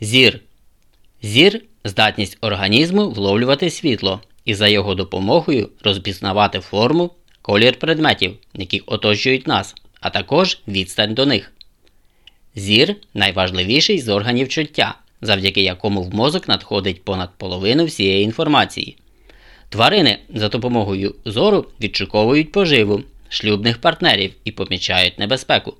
Зір. Зір здатність організму вловлювати світло і за його допомогою розпізнавати форму, колір предметів, які оточують нас, а також відстань до них. Зір найважливіший з органів чуття, завдяки якому в мозок надходить понад половину всієї інформації. Тварини за допомогою зору відшуковують поживу, шлюбних партнерів і помічають небезпеку.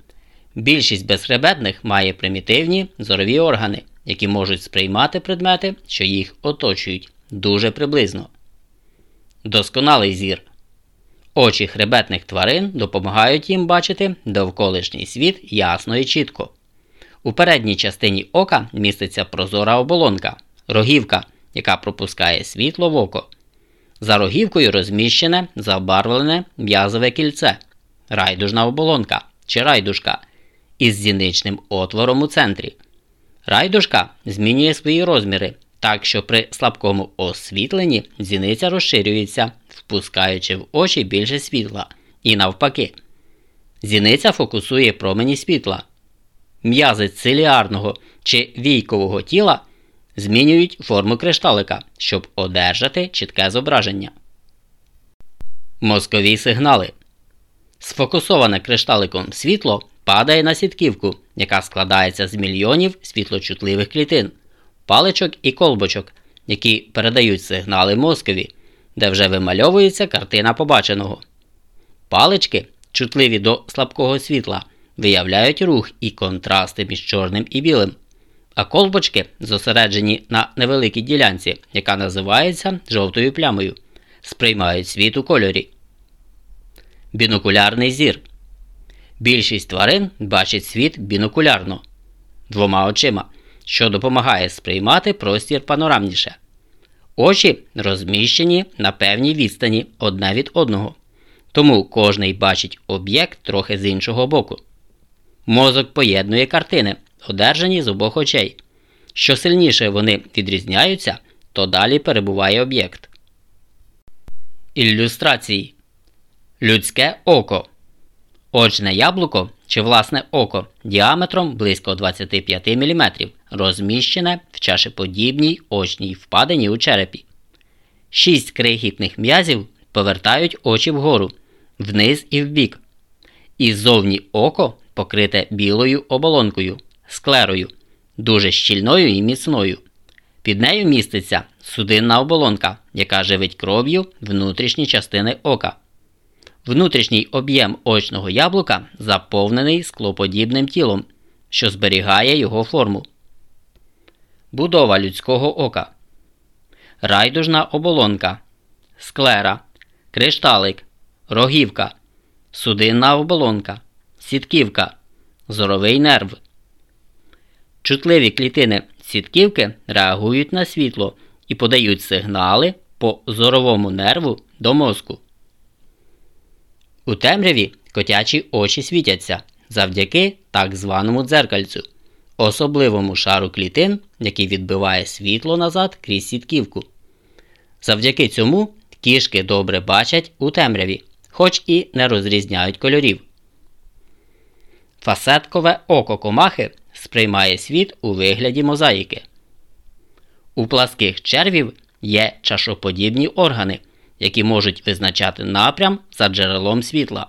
Більшість безхребетних має примітивні зорові органи, які можуть сприймати предмети, що їх оточують, дуже приблизно. Досконалий зір. Очі хребетних тварин допомагають їм бачити довколишній світ ясно і чітко. У передній частині ока міститься прозора оболонка, рогівка, яка пропускає світло в око. За рогівкою розміщене забарвлене м'язове кільце, райдужна оболонка чи райдушка із зіничним отвором у центрі. Райдушка змінює свої розміри, так що при слабкому освітленні зіниця розширюється, впускаючи в очі більше світла, і навпаки. Зіниця фокусує промені світла. М'язи циліарного чи війкового тіла змінюють форму кришталика, щоб одержати чітке зображення. Мозкові сигнали. Сфокусоване кришталиком світло падає на сітківку, яка складається з мільйонів світлочутливих клітин, паличок і колбочок, які передають сигнали мозкові, де вже вимальовується картина побаченого. Палички, чутливі до слабкого світла, виявляють рух і контрасти між чорним і білим. А колбочки зосереджені на невеликій ділянці, яка називається жовтою плямою, сприймають світ у кольорі. Бінокулярний зір. Більшість тварин бачить світ бінокулярно двома очима, що допомагає сприймати простір панорамніше. Очі розміщені на певній відстані одне від одного, тому кожний бачить об'єкт трохи з іншого боку. Мозок поєднує картини, одержані з обох очей. Що сильніше вони відрізняються, то далі перебуває об'єкт. Ілюстрації Людське око. Очне яблуко чи власне око діаметром близько 25 мм, розміщене в чашеподібній очній впадині у черепі. Шість крихітних м'язів повертають очі вгору, вниз і вбік. І ззовні око покрите білою оболонкою, склерою, дуже щільною і міцною. Під нею міститься судинна оболонка, яка живить кров'ю внутрішні частини ока. Внутрішній об'єм очного яблука заповнений склоподібним тілом, що зберігає його форму. Будова людського ока. Райдужна оболонка, склера, кришталик, рогівка, судинна оболонка, сітківка, зоровий нерв. Чутливі клітини сітківки реагують на світло і подають сигнали по зоровому нерву до мозку. У темряві котячі очі світяться завдяки так званому дзеркальцю, особливому шару клітин, який відбиває світло назад крізь сітківку. Завдяки цьому кішки добре бачать у темряві, хоч і не розрізняють кольорів. Фасеткове око комахи сприймає світ у вигляді мозаїки. У пласких червів є чашоподібні органи, які можуть визначати напрям за джерелом світла.